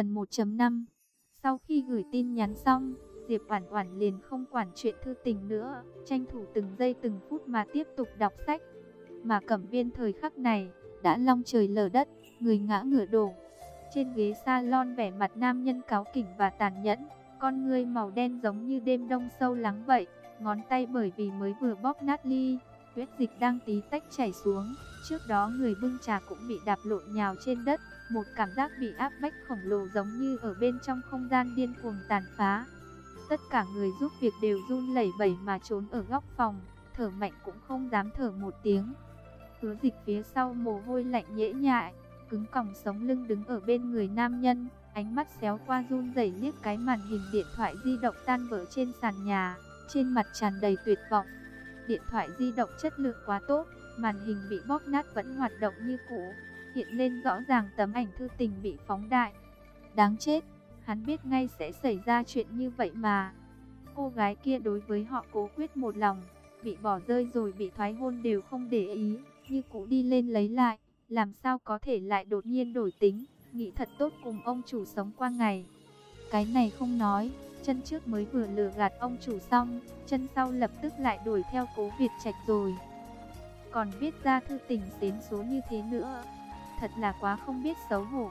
Phần 1.5 Sau khi gửi tin nhắn xong, Diệp Oản Oản liền không quản chuyện thư tình nữa, tranh thủ từng giây từng phút mà tiếp tục đọc sách. Mà Cẩm Viên thời khắc này đã long trời lở đất, người ngã ngửa đổ. Trên ghế salon vẻ mặt nam nhân cáo kỉnh và tàn nhẫn, con ngươi màu đen giống như đêm đông sâu lắng vậy, ngón tay bởi vì mới vừa bóp nát ly, huyết dịch đang tí tách chảy xuống. Trước đó người bưng trà cũng bị đạp lộn nhào trên đất, một cảm giác bị áp bách khổng lồ giống như ở bên trong không gian điên cuồng tàn phá. Tất cả người giúp việc đều run lẩy bẩy mà trốn ở góc phòng, thở mạnh cũng không dám thở một tiếng. Hứa dịch phía sau mồ hôi lạnh nhễ nhại, cứng còng sống lưng đứng ở bên người nam nhân, ánh mắt xéo qua run rẩy liếc cái màn hình điện thoại di động tan vỡ trên sàn nhà, trên mặt tràn đầy tuyệt vọng. Điện thoại di động chất lượng quá tốt, màn hình bị bóp nát vẫn hoạt động như cũ, hiện lên rõ ràng tấm ảnh thư tình bị phóng đại. Đáng chết, hắn biết ngay sẽ xảy ra chuyện như vậy mà. Cô gái kia đối với họ cố quyết một lòng, bị bỏ rơi rồi bị thoái hôn đều không để ý, như cũ đi lên lấy lại, làm sao có thể lại đột nhiên đổi tính, nghĩ thật tốt cùng ông chủ sống qua ngày. Cái này không nói, chân trước mới vừa lừa gạt ông chủ xong, chân sau lập tức lại đuổi theo cố Việt Trạch rồi. Còn viết ra thư tình xến số như thế nữa, thật là quá không biết xấu hổ.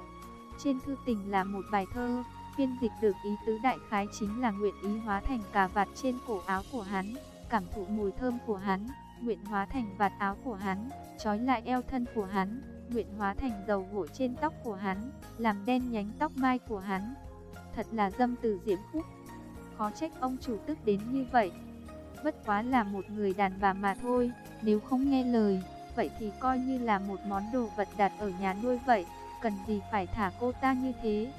Trên thư tình là một bài thơ, phiên dịch được ý tứ đại khái chính là nguyện ý hóa thành cà vạt trên cổ áo của hắn, cảm thụ mùi thơm của hắn, nguyện hóa thành vạt áo của hắn, trói lại eo thân của hắn, nguyện hóa thành dầu gội trên tóc của hắn, làm đen nhánh tóc mai của hắn. Thật là dâm từ diễm phúc. Khó trách ông chủ tức đến như vậy. Bất quá là một người đàn bà mà thôi, nếu không nghe lời, vậy thì coi như là một món đồ vật đặt ở nhà nuôi vậy, cần gì phải thả cô ta như thế.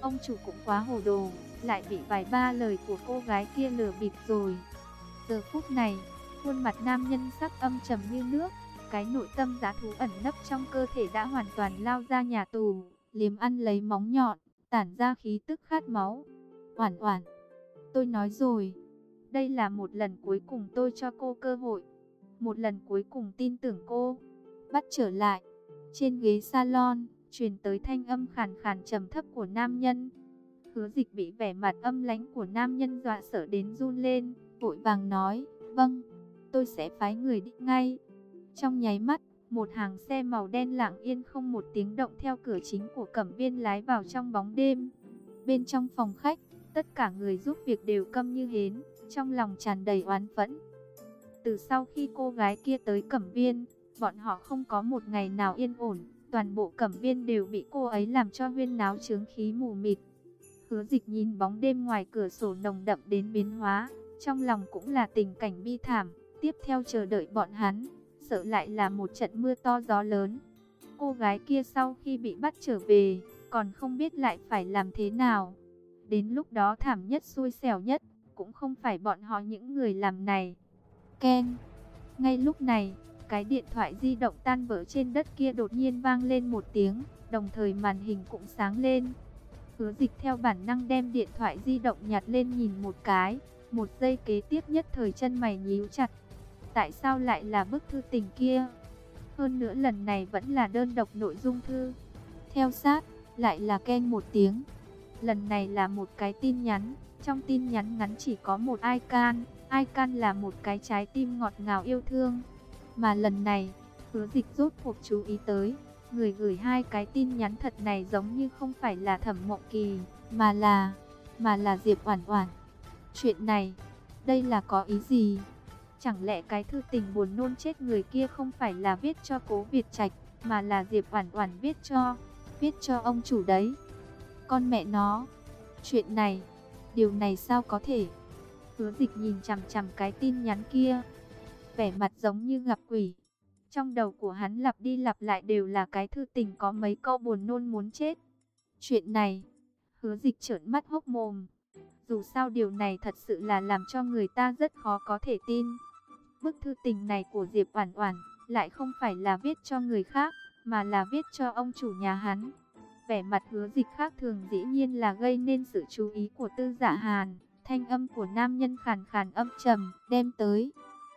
Ông chủ cũng quá hồ đồ, lại bị vài ba lời của cô gái kia lừa bịp rồi. Giờ phút này, khuôn mặt nam nhân sắc âm trầm như nước, cái nội tâm giá thú ẩn nấp trong cơ thể đã hoàn toàn lao ra nhà tù, liếm ăn lấy móng nhọn, tản ra khí tức khát máu. Oản oản, tôi nói rồi, đây là một lần cuối cùng tôi cho cô cơ hội. Một lần cuối cùng tin tưởng cô. Bắt trở lại, trên ghế salon, truyền tới thanh âm khàn khàn trầm thấp của nam nhân. Hứa dịch bị vẻ mặt âm lãnh của nam nhân dọa sợ đến run lên, vội vàng nói, vâng, tôi sẽ phái người đi ngay. Trong nháy mắt, một hàng xe màu đen lặng yên không một tiếng động theo cửa chính của cẩm viên lái vào trong bóng đêm. Bên trong phòng khách, tất cả người giúp việc đều câm như hến, trong lòng tràn đầy oán phẫn. Từ sau khi cô gái kia tới cẩm viên, bọn họ không có một ngày nào yên ổn, toàn bộ cẩm viên đều bị cô ấy làm cho huyên náo chướng khí mù mịt. Hứa dịch nhìn bóng đêm ngoài cửa sổ nồng đậm đến biến hóa, trong lòng cũng là tình cảnh bi thảm, tiếp theo chờ đợi bọn hắn sợ lại là một trận mưa to gió lớn. Cô gái kia sau khi bị bắt trở về, còn không biết lại phải làm thế nào. Đến lúc đó thảm nhất xui xẻo nhất, cũng không phải bọn họ những người làm này. Ken. Ngay lúc này, cái điện thoại di động tan vỡ trên đất kia đột nhiên vang lên một tiếng, đồng thời màn hình cũng sáng lên. Hứa dịch theo bản năng đem điện thoại di động nhặt lên nhìn một cái, một giây kế tiếp nhất thời chân mày nhíu chặt tại sao lại là bức thư tình kia? Hơn nữa lần này vẫn là đơn độc nội dung thư. Theo sát, lại là Ken một tiếng. Lần này là một cái tin nhắn, trong tin nhắn ngắn chỉ có một icon, icon là một cái trái tim ngọt ngào yêu thương. Mà lần này, hứa dịch rốt cuộc chú ý tới, người gửi hai cái tin nhắn thật này giống như không phải là thẩm mộng kỳ, mà là, mà là Diệp Oản Oản. Chuyện này, đây là có ý gì? Chẳng lẽ cái thư tình buồn nôn chết người kia không phải là viết cho cố Việt Trạch, mà là Diệp Oản Oản viết cho, viết cho ông chủ đấy. Con mẹ nó, chuyện này, điều này sao có thể? Hứa dịch nhìn chằm chằm cái tin nhắn kia, vẻ mặt giống như gặp quỷ. Trong đầu của hắn lặp đi lặp lại đều là cái thư tình có mấy câu buồn nôn muốn chết. Chuyện này, hứa dịch trợn mắt hốc mồm. Dù sao điều này thật sự là làm cho người ta rất khó có thể tin. Bức thư tình này của Diệp Oản Oản lại không phải là viết cho người khác, mà là viết cho ông chủ nhà hắn. Vẻ mặt hứa dịch khác thường dĩ nhiên là gây nên sự chú ý của tư giả hàn. Thanh âm của nam nhân khàn khàn âm trầm, đem tới.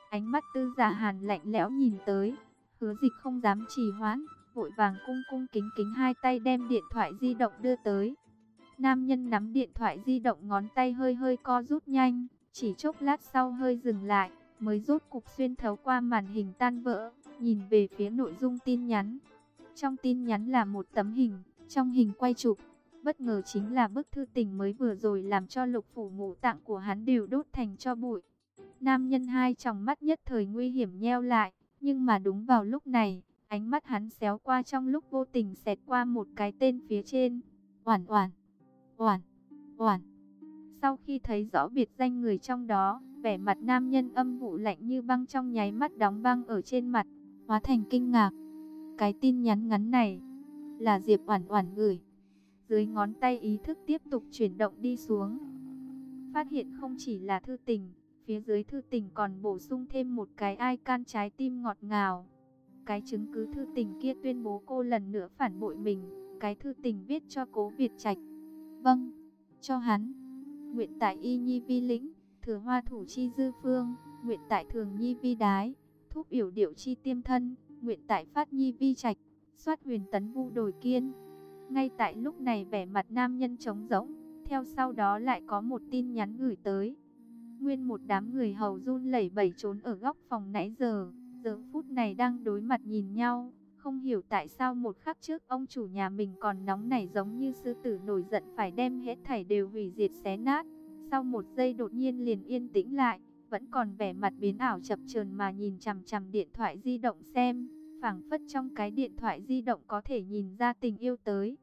Ánh mắt tư giả hàn lạnh lẽo nhìn tới. Hứa dịch không dám trì hoãn, vội vàng cung cung kính kính hai tay đem điện thoại di động đưa tới. Nam nhân nắm điện thoại di động ngón tay hơi hơi co rút nhanh, chỉ chốc lát sau hơi dừng lại, mới rốt cục xuyên thấu qua màn hình tan vỡ, nhìn về phía nội dung tin nhắn. Trong tin nhắn là một tấm hình, trong hình quay chụp, bất ngờ chính là bức thư tình mới vừa rồi làm cho lục phủ ngũ tạng của hắn đều đốt thành cho bụi. Nam nhân hai tròng mắt nhất thời nguy hiểm nheo lại, nhưng mà đúng vào lúc này, ánh mắt hắn xéo qua trong lúc vô tình xẹt qua một cái tên phía trên. Oản oản, oản, oản. Sau khi thấy rõ biệt danh người trong đó, vẻ mặt nam nhân âm vụ lạnh như băng trong nháy mắt đóng băng ở trên mặt, hóa thành kinh ngạc. Cái tin nhắn ngắn này là Diệp Oản Oản gửi. Dưới ngón tay ý thức tiếp tục chuyển động đi xuống. Phát hiện không chỉ là thư tình, phía dưới thư tình còn bổ sung thêm một cái ai can trái tim ngọt ngào. Cái chứng cứ thư tình kia tuyên bố cô lần nữa phản bội mình, cái thư tình viết cho Cố Việt Trạch. Vâng, cho hắn. Nguyện tại Y Nhi Vi Lĩnh, Thừa Hoa Thủ Chi Dư Phương, nguyện tại Thường Nhi Vi Đái, Thúc Yểu Điệu Chi Tiêm Thân, nguyện tại Phát Nhi Vi Trạch, Soát Huyền Tấn Vu Đồi Kiên. Ngay tại lúc này vẻ mặt nam nhân trống rỗng, theo sau đó lại có một tin nhắn gửi tới. Nguyên một đám người hầu run lẩy bẩy trốn ở góc phòng nãy giờ, giờ phút này đang đối mặt nhìn nhau, không hiểu tại sao một khắc trước ông chủ nhà mình còn nóng nảy giống như sư tử nổi giận phải đem hết thảy đều hủy diệt xé nát. Sau một giây đột nhiên liền yên tĩnh lại, vẫn còn vẻ mặt biến ảo chập chờn mà nhìn chằm chằm điện thoại di động xem, phảng phất trong cái điện thoại di động có thể nhìn ra tình yêu tới.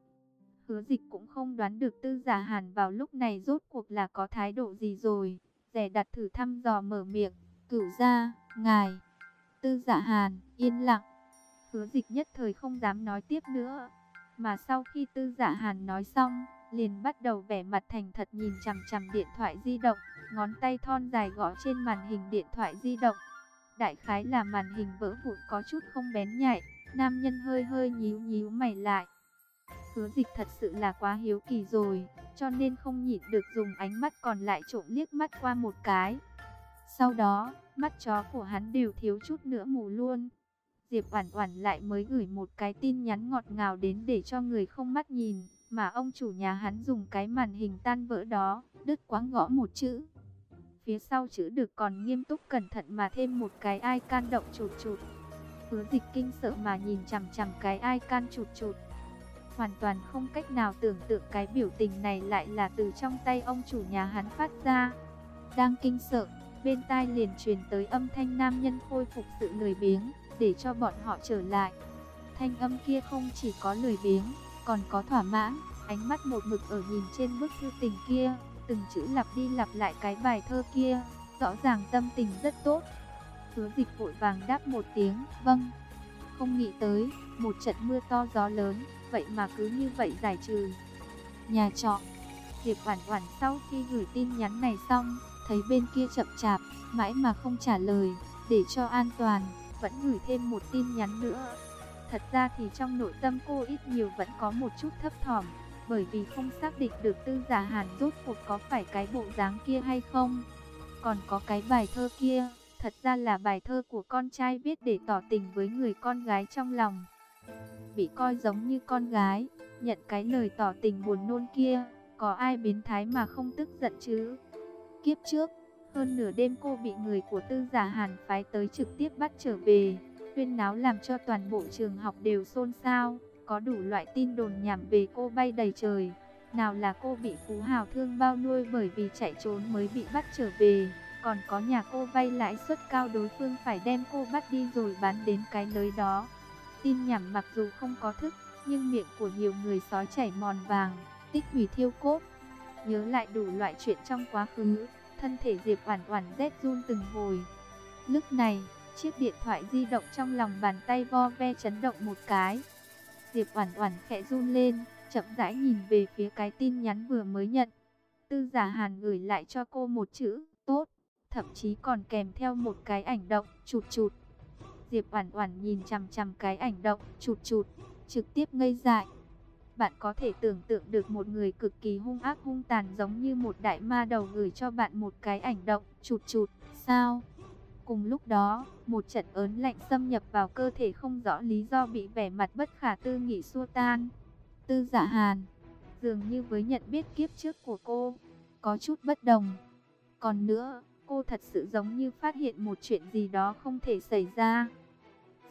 Hứa dịch cũng không đoán được tư giả hàn vào lúc này rốt cuộc là có thái độ gì rồi, rẻ đặt thử thăm dò mở miệng, cửu ra, ngài. Tư giả hàn, yên lặng. Hứa dịch nhất thời không dám nói tiếp nữa. Mà sau khi tư giả hàn nói xong, liền bắt đầu vẻ mặt thành thật nhìn chằm chằm điện thoại di động, ngón tay thon dài gõ trên màn hình điện thoại di động. Đại khái là màn hình vỡ vụn có chút không bén nhạy, nam nhân hơi hơi nhíu nhíu mày lại. Hứa dịch thật sự là quá hiếu kỳ rồi, cho nên không nhịn được dùng ánh mắt còn lại trộm liếc mắt qua một cái. Sau đó, mắt chó của hắn đều thiếu chút nữa mù luôn. Diệp Oản Oản lại mới gửi một cái tin nhắn ngọt ngào đến để cho người không mắt nhìn, mà ông chủ nhà hắn dùng cái màn hình tan vỡ đó, đứt quãng gõ một chữ. Phía sau chữ được còn nghiêm túc cẩn thận mà thêm một cái ai can động chụt chụt. Hứa Dịch kinh sợ mà nhìn chằm chằm cái ai can chụt chụt. Hoàn toàn không cách nào tưởng tượng cái biểu tình này lại là từ trong tay ông chủ nhà hắn phát ra. Đang kinh sợ, bên tai liền truyền tới âm thanh nam nhân khôi phục sự lười biếng, để cho bọn họ trở lại. Thanh âm kia không chỉ có lười biếng, còn có thỏa mãn, ánh mắt một mực ở nhìn trên bức thư tình kia, từng chữ lặp đi lặp lại cái bài thơ kia, rõ ràng tâm tình rất tốt. Hứa dịch vội vàng đáp một tiếng, vâng. Không nghĩ tới, một trận mưa to gió lớn, vậy mà cứ như vậy giải trừ. Nhà trọ, Diệp Oản Oản sau khi gửi tin nhắn này xong, thấy bên kia chậm chạp, mãi mà không trả lời, để cho an toàn, vẫn gửi thêm một tin nhắn nữa. Thật ra thì trong nội tâm cô ít nhiều vẫn có một chút thấp thỏm, bởi vì không xác định được Tư Giả Hàn rốt cuộc có phải cái bộ dáng kia hay không. Còn có cái bài thơ kia, thật ra là bài thơ của con trai viết để tỏ tình với người con gái trong lòng. Bị coi giống như con gái, nhận cái lời tỏ tình buồn nôn kia, có ai biến thái mà không tức giận chứ? Kiếp trước, hơn nửa đêm cô bị người của Tư Giả Hàn phái tới trực tiếp bắt trở về, huyên náo làm cho toàn bộ trường học đều xôn xao, có đủ loại tin đồn nhảm về cô bay đầy trời. Nào là cô bị phú hào thương bao nuôi bởi vì chạy trốn mới bị bắt trở về, còn có nhà cô vay lãi suất cao đối phương phải đem cô bắt đi rồi bán đến cái nơi đó. Tin nhảm mặc dù không có thức, nhưng miệng của nhiều người sói chảy mòn vàng, tích hủy thiêu cốt. Nhớ lại đủ loại chuyện trong quá khứ, thân thể Diệp Oản Oản rét run từng hồi. Lúc này, chiếc điện thoại di động trong lòng bàn tay vo ve chấn động một cái. Diệp Oản Oản khẽ run lên, chậm rãi nhìn về phía cái tin nhắn vừa mới nhận. Tư Giả Hàn gửi lại cho cô một chữ, tốt, thậm chí còn kèm theo một cái ảnh động, chụt chụt. Diệp Oản Oản nhìn chằm chằm cái ảnh động, chụt chụt, trực tiếp ngây dại. Bạn có thể tưởng tượng được một người cực kỳ hung ác hung tàn giống như một đại ma đầu gửi cho bạn một cái ảnh động, chụt chụt, sao? Cùng lúc đó, một trận ớn lạnh xâm nhập vào cơ thể không rõ lý do bị vẻ mặt bất khả tư nghị xua tan. Tư giả hàn, dường như với nhận biết kiếp trước của cô, có chút bất đồng. Còn nữa, cô thật sự giống như phát hiện một chuyện gì đó không thể xảy ra.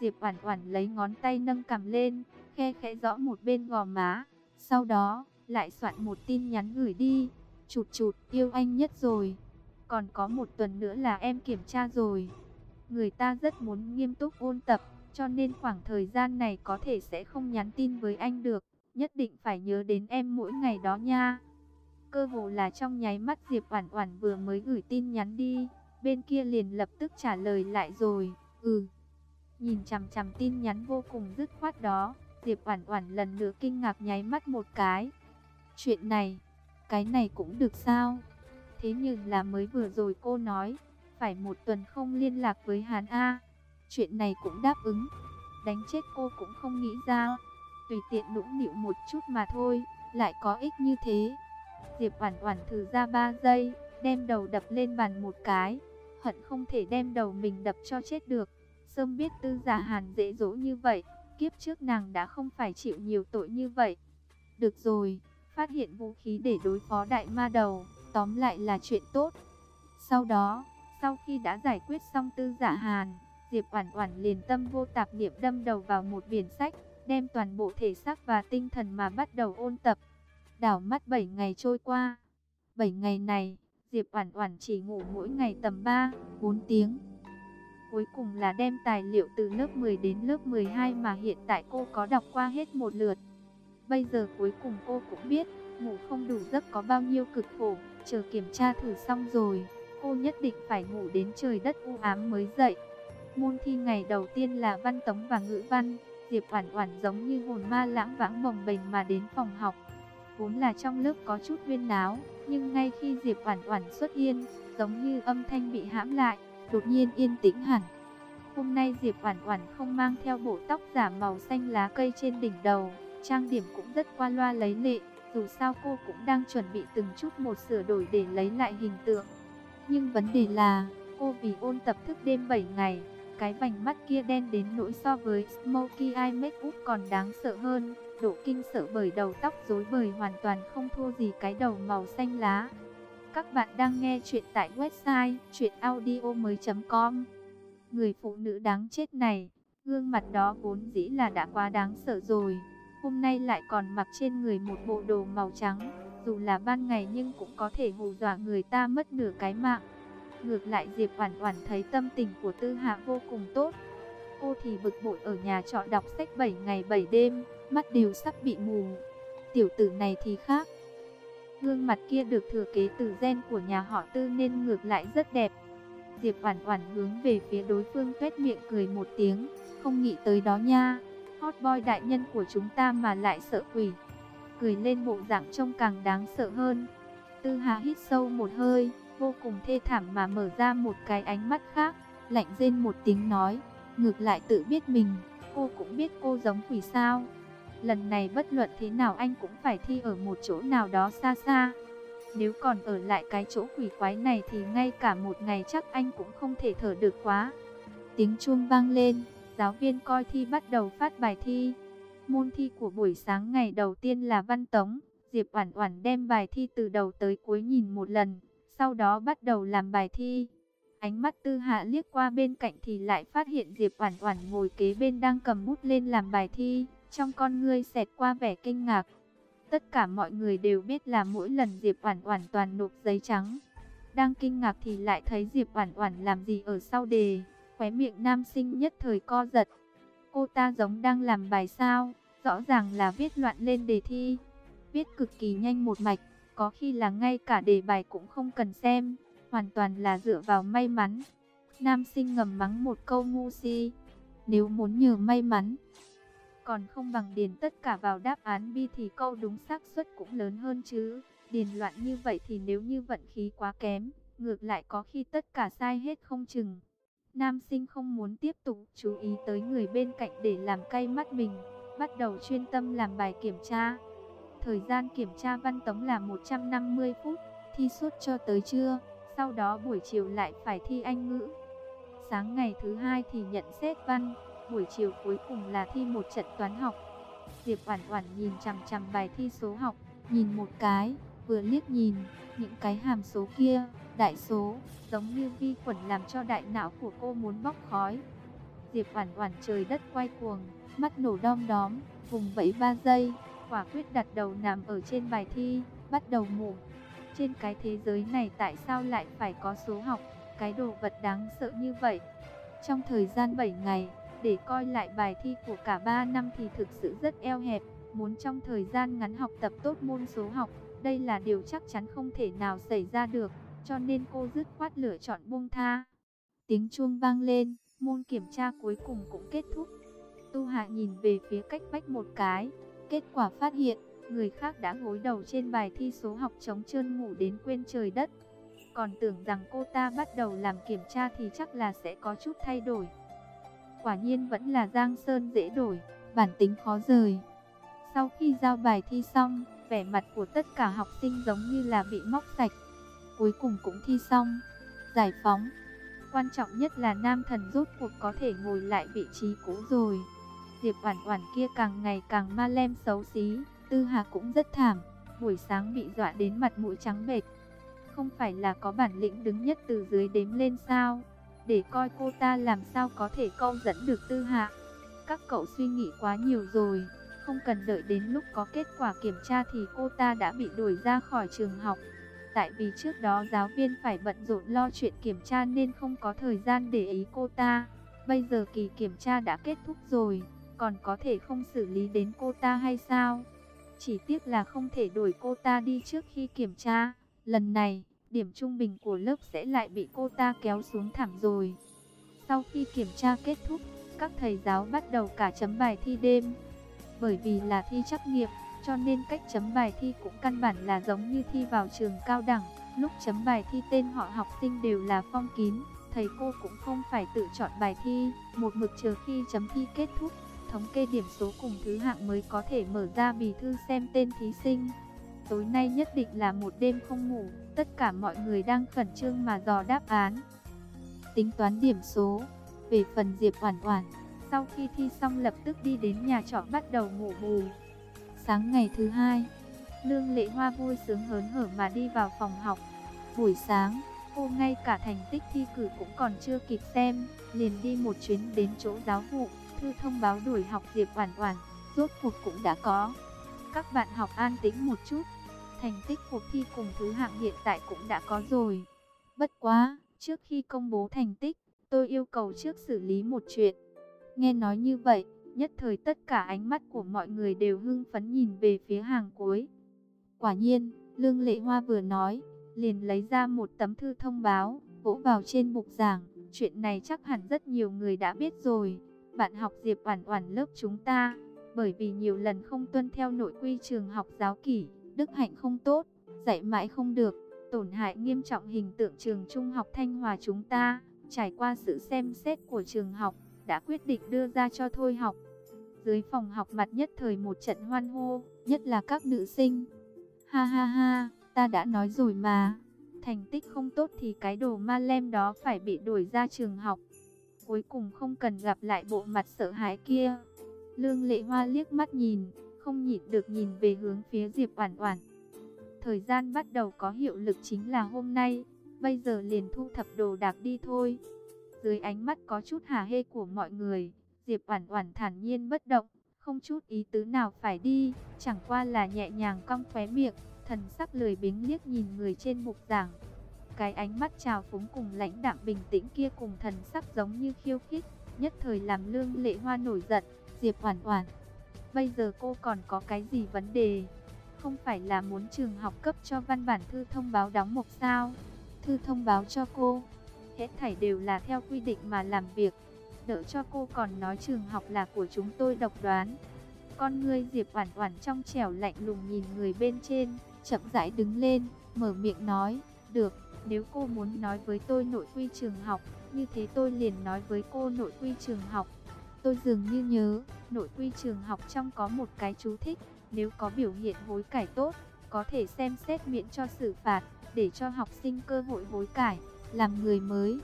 Diệp Oản Oản lấy ngón tay nâng cằm lên, khe khẽ rõ một bên gò má, sau đó lại soạn một tin nhắn gửi đi. Chụt chụt, yêu anh nhất rồi. Còn có một tuần nữa là em kiểm tra rồi. Người ta rất muốn nghiêm túc ôn tập, cho nên khoảng thời gian này có thể sẽ không nhắn tin với anh được. Nhất định phải nhớ đến em mỗi ngày đó nha. Cơ hồ là trong nháy mắt Diệp Oản Oản vừa mới gửi tin nhắn đi, bên kia liền lập tức trả lời lại rồi. Ừ. Nhìn chằm chằm tin nhắn vô cùng dứt khoát đó, Diệp Oản Oản lần nữa kinh ngạc nháy mắt một cái. Chuyện này, cái này cũng được sao? Thế nhưng là mới vừa rồi cô nói, phải một tuần không liên lạc với hắn A. Chuyện này cũng đáp ứng. Đánh chết cô cũng không nghĩ ra. Tùy tiện nũng nịu một chút mà thôi, lại có ích như thế. Diệp Oản Oản thử ra 3 giây, đem đầu đập lên bàn một cái, hận không thể đem đầu mình đập cho chết được. Sớm biết Tư Giả Hàn dễ dỗ như vậy, kiếp trước nàng đã không phải chịu nhiều tội như vậy. Được rồi, phát hiện vũ khí để đối phó đại ma đầu, tóm lại là chuyện tốt. Sau đó, sau khi đã giải quyết xong Tư Giả Hàn, Diệp Oản Oản liền tâm vô tạp niệm đâm đầu vào một biển sách, đem toàn bộ thể xác và tinh thần mà bắt đầu ôn tập. Đảo mắt 7 ngày trôi qua. 7 ngày này, Diệp Oản Oản chỉ ngủ mỗi ngày tầm 3, 4 tiếng. Cuối cùng là đem tài liệu từ lớp 10 đến lớp 12 mà hiện tại cô có đọc qua hết một lượt. Bây giờ cuối cùng cô cũng biết, ngủ không đủ giấc có bao nhiêu cực khổ, chờ kiểm tra thử xong rồi, cô nhất định phải ngủ đến trời đất u ám mới dậy. Môn thi ngày đầu tiên là văn tống và ngữ văn, Diệp Oản Oản giống như hồn ma lãng vãng bồng bềnh mà đến phòng học. Vốn là trong lớp có chút huyên náo, nhưng ngay khi Diệp Oản Oản xuất hiện, giống như âm thanh bị hãm lại, đột nhiên yên tĩnh hẳn. Hôm nay Diệp Oản Oản không mang theo bộ tóc giả màu xanh lá cây trên đỉnh đầu, trang điểm cũng rất qua loa lấy lệ, dù sao cô cũng đang chuẩn bị từng chút một sửa đổi để lấy lại hình tượng. Nhưng vấn đề là, cô vì ôn tập thức đêm 7 ngày, cái vành mắt kia đen đến nỗi so với smokey Eye Makeup còn đáng sợ hơn, độ kinh sợ bởi đầu tóc rối bời hoàn toàn không thua gì cái đầu màu xanh lá. Các bạn đang nghe chuyện tại website chuyenaudio.com Người phụ nữ đáng chết này, gương mặt đó vốn dĩ là đã quá đáng sợ rồi. Hôm nay lại còn mặc trên người một bộ đồ màu trắng, dù là ban ngày nhưng cũng có thể hù dọa người ta mất nửa cái mạng. Ngược lại Diệp Oản Oản thấy tâm tình của Tư Hạ vô cùng tốt. Cô thì bực bội ở nhà trọ đọc sách 7 ngày 7 đêm, mắt đều sắp bị mù. Tiểu tử này thì khác. Gương mặt kia được thừa kế từ gen của nhà họ Tư nên ngược lại rất đẹp. Diệp Oản Oản hướng về phía đối phương tuét miệng cười một tiếng, không nghĩ tới đó nha. Hot boy đại nhân của chúng ta mà lại sợ quỷ. Cười lên bộ dạng trông càng đáng sợ hơn. Tư Hà hít sâu một hơi, vô cùng thê thảm mà mở ra một cái ánh mắt khác, lạnh rên một tiếng nói, ngược lại tự biết mình, cô cũng biết cô giống quỷ sao. Lần này bất luận thế nào anh cũng phải thi ở một chỗ nào đó xa xa. Nếu còn ở lại cái chỗ quỷ quái này thì ngay cả một ngày chắc anh cũng không thể thở được quá. Tiếng chuông vang lên, giáo viên coi thi bắt đầu phát bài thi. Môn thi của buổi sáng ngày đầu tiên là văn tống. Diệp Oản Oản đem bài thi từ đầu tới cuối nhìn một lần, sau đó bắt đầu làm bài thi. Ánh mắt Tư Hạ liếc qua bên cạnh thì lại phát hiện Diệp Oản Oản ngồi kế bên đang cầm bút lên làm bài thi, trong con ngươi xẹt qua vẻ kinh ngạc. Tất cả mọi người đều biết là mỗi lần Diệp Oản Oản toàn nộp giấy trắng. Đang kinh ngạc thì lại thấy Diệp Oản Oản làm gì ở sau đề, khóe miệng nam sinh nhất thời co giật. Cô ta giống đang làm bài sao, rõ ràng là viết loạn lên đề thi. Viết cực kỳ nhanh một mạch, có khi là ngay cả đề bài cũng không cần xem, hoàn toàn là dựa vào may mắn. Nam sinh ngầm mắng một câu ngu si, nếu muốn nhờ may mắn, còn không bằng điền tất cả vào đáp án bi thì câu đúng xác suất cũng lớn hơn chứ. Điền loạn như vậy thì nếu như vận khí quá kém, ngược lại có khi tất cả sai hết không chừng. Nam sinh không muốn tiếp tục chú ý tới người bên cạnh để làm cay mắt mình, bắt đầu chuyên tâm làm bài kiểm tra. Thời gian kiểm tra văn tống là 150 phút, thi suốt cho tới trưa, sau đó buổi chiều lại phải thi Anh ngữ. Sáng ngày thứ hai thì nhận xét văn, buổi chiều cuối cùng là thi một trận toán học. Diệp Oản Oản nhìn chằm chằm bài thi số học, nhìn một cái, vừa liếc nhìn, những cái hàm số kia, đại số, giống như vi khuẩn làm cho đại não của cô muốn bốc khói. Diệp Oản Oản trời đất quay cuồng, mắt nổ đom đóm, vùng vẫy 3 giây, quả quyết đặt đầu nằm ở trên bài thi, bắt đầu ngủ. Trên cái thế giới này tại sao lại phải có số học, cái đồ vật đáng sợ như vậy? Trong thời gian 7 ngày, để coi lại bài thi của cả 3 năm thì thực sự rất eo hẹp, muốn trong thời gian ngắn học tập tốt môn số học, đây là điều chắc chắn không thể nào xảy ra được, cho nên cô dứt khoát lựa chọn buông tha. Tiếng chuông vang lên, môn kiểm tra cuối cùng cũng kết thúc. Tu Hạ nhìn về phía cách vách một cái, kết quả phát hiện, người khác đã gối đầu trên bài thi số học chống trơn ngủ đến quên trời đất. Còn tưởng rằng cô ta bắt đầu làm kiểm tra thì chắc là sẽ có chút thay đổi. Quả nhiên vẫn là Giang Sơn dễ đổi, bản tính khó rời. Sau khi giao bài thi xong, vẻ mặt của tất cả học sinh giống như là bị móc sạch. Cuối cùng cũng thi xong, giải phóng. Quan trọng nhất là nam thần rốt cuộc có thể ngồi lại vị trí cũ rồi. Diệp Oản Oản kia càng ngày càng ma lem xấu xí, Tư Hà cũng rất thảm, buổi sáng bị dọa đến mặt mũi trắng bệch. Không phải là có bản lĩnh đứng nhất từ dưới đếm lên sao? Để coi cô ta làm sao có thể câu dẫn được Tư Hà. Các cậu suy nghĩ quá nhiều rồi, không cần đợi đến lúc có kết quả kiểm tra thì cô ta đã bị đuổi ra khỏi trường học. Tại vì trước đó giáo viên phải bận rộn lo chuyện kiểm tra nên không có thời gian để ý cô ta. Bây giờ kỳ kiểm tra đã kết thúc rồi, còn có thể không xử lý đến cô ta hay sao? Chỉ tiếc là không thể đuổi cô ta đi trước khi kiểm tra. Lần này, điểm trung bình của lớp sẽ lại bị cô ta kéo xuống thẳng rồi. Sau khi kiểm tra kết thúc, các thầy giáo bắt đầu cả chấm bài thi đêm. Bởi vì là thi trắc nghiệm, cho nên cách chấm bài thi cũng căn bản là giống như thi vào trường cao đẳng. Lúc chấm bài thi tên họ học sinh đều là phong kín, thầy cô cũng không phải tự chọn bài thi, một mực chờ khi chấm thi kết thúc thống kê điểm số cùng thứ hạng mới có thể mở ra bì thư xem tên thí sinh. Tối nay nhất định là một đêm không ngủ, tất cả mọi người đang khẩn trương mà dò đáp án. Tính toán điểm số, về phần Diệp Oản Oản, sau khi thi xong lập tức đi đến nhà trọ bắt đầu ngủ bù. Sáng ngày thứ hai, Lương Lệ Hoa vui sướng hớn hở mà đi vào phòng học. Buổi sáng, cô ngay cả thành tích thi cử cũng còn chưa kịp xem, liền đi một chuyến đến chỗ giáo vụ thư thông báo đuổi học Diệp Oản Oản, rốt cuộc cũng đã có. Các bạn học an tĩnh một chút. Thành tích cuộc thi cùng thứ hạng hiện tại cũng đã có rồi. Bất quá, trước khi công bố thành tích, tôi yêu cầu trước xử lý một chuyện. Nghe nói như vậy, nhất thời tất cả ánh mắt của mọi người đều hưng phấn nhìn về phía hàng cuối. Quả nhiên, Lương Lệ Hoa vừa nói, liền lấy ra một tấm thư thông báo, vỗ vào trên bục giảng. Chuyện này chắc hẳn rất nhiều người đã biết rồi bạn học Diệp Oản Oản lớp chúng ta, bởi vì nhiều lần không tuân theo nội quy trường học giáo kỷ, đức hạnh không tốt, dạy mãi không được, tổn hại nghiêm trọng hình tượng trường trung học Thanh Hòa chúng ta, trải qua sự xem xét của trường học, đã quyết định đưa ra cho thôi học. Dưới phòng học mặt nhất thời một trận hoan hô, nhất là các nữ sinh. Ha ha ha, ta đã nói rồi mà, thành tích không tốt thì cái đồ ma lem đó phải bị đuổi ra trường học cuối cùng không cần gặp lại bộ mặt sợ hãi kia. Lương Lệ Hoa liếc mắt nhìn, không nhịn được nhìn về hướng phía Diệp Oản Oản. Thời gian bắt đầu có hiệu lực chính là hôm nay, bây giờ liền thu thập đồ đạc đi thôi. Dưới ánh mắt có chút hà hê của mọi người, Diệp Oản Oản thản nhiên bất động, không chút ý tứ nào phải đi, chẳng qua là nhẹ nhàng cong khóe miệng, thần sắc lười biếng liếc nhìn người trên bục giảng. Cái ánh mắt trào phúng cùng lãnh đạm bình tĩnh kia cùng thần sắc giống như khiêu khích, nhất thời làm lương lệ hoa nổi giận, Diệp Oản Oản. Bây giờ cô còn có cái gì vấn đề? Không phải là muốn trường học cấp cho văn bản thư thông báo đóng mục sao? Thư thông báo cho cô, hết thảy đều là theo quy định mà làm việc. Đỡ cho cô còn nói trường học là của chúng tôi độc đoán. Con ngươi Diệp Oản Oản trong trẻo lạnh lùng nhìn người bên trên, chậm rãi đứng lên, mở miệng nói, "Được, nếu cô muốn nói với tôi nội quy trường học, như thế tôi liền nói với cô nội quy trường học. Tôi dường như nhớ, nội quy trường học trong có một cái chú thích, nếu có biểu hiện hối cải tốt, có thể xem xét miễn cho xử phạt, để cho học sinh cơ hội hối cải, làm người mới.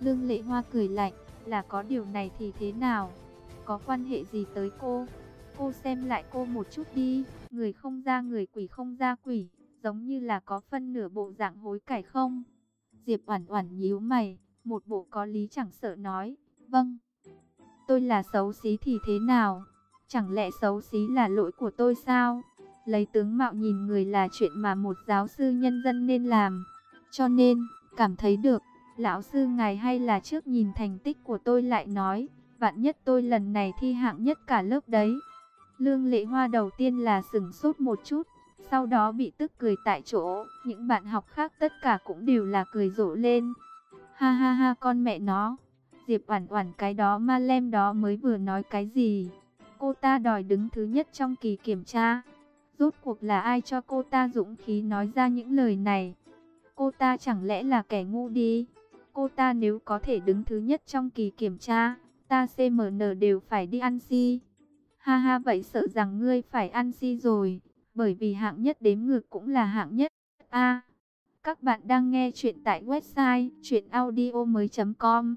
Lương Lệ Hoa cười lạnh, là có điều này thì thế nào? Có quan hệ gì tới cô? Cô xem lại cô một chút đi, người không ra người quỷ không ra quỷ, giống như là có phân nửa bộ dạng hối cải không? Diệp Oản Oản nhíu mày, một bộ có lý chẳng sợ nói, "Vâng, tôi là xấu xí thì thế nào? Chẳng lẽ xấu xí là lỗi của tôi sao?" Lấy tướng mạo nhìn người là chuyện mà một giáo sư nhân dân nên làm. Cho nên, cảm thấy được, lão sư ngài hay là trước nhìn thành tích của tôi lại nói, vạn nhất tôi lần này thi hạng nhất cả lớp đấy. Lương Lệ Hoa đầu tiên là sừng sốt một chút, sau đó bị tức cười tại chỗ, những bạn học khác tất cả cũng đều là cười rộ lên. Ha ha ha con mẹ nó, Diệp Oản Oản cái đó ma lem đó mới vừa nói cái gì? Cô ta đòi đứng thứ nhất trong kỳ kiểm tra. Rốt cuộc là ai cho cô ta dũng khí nói ra những lời này? Cô ta chẳng lẽ là kẻ ngu đi? Cô ta nếu có thể đứng thứ nhất trong kỳ kiểm tra, ta CMN đều phải đi ăn si. Ha ha vậy sợ rằng ngươi phải ăn si rồi, bởi vì hạng nhất đếm ngược cũng là hạng nhất. A. các bạn đang nghe chuyện tại website chuyenaudio.com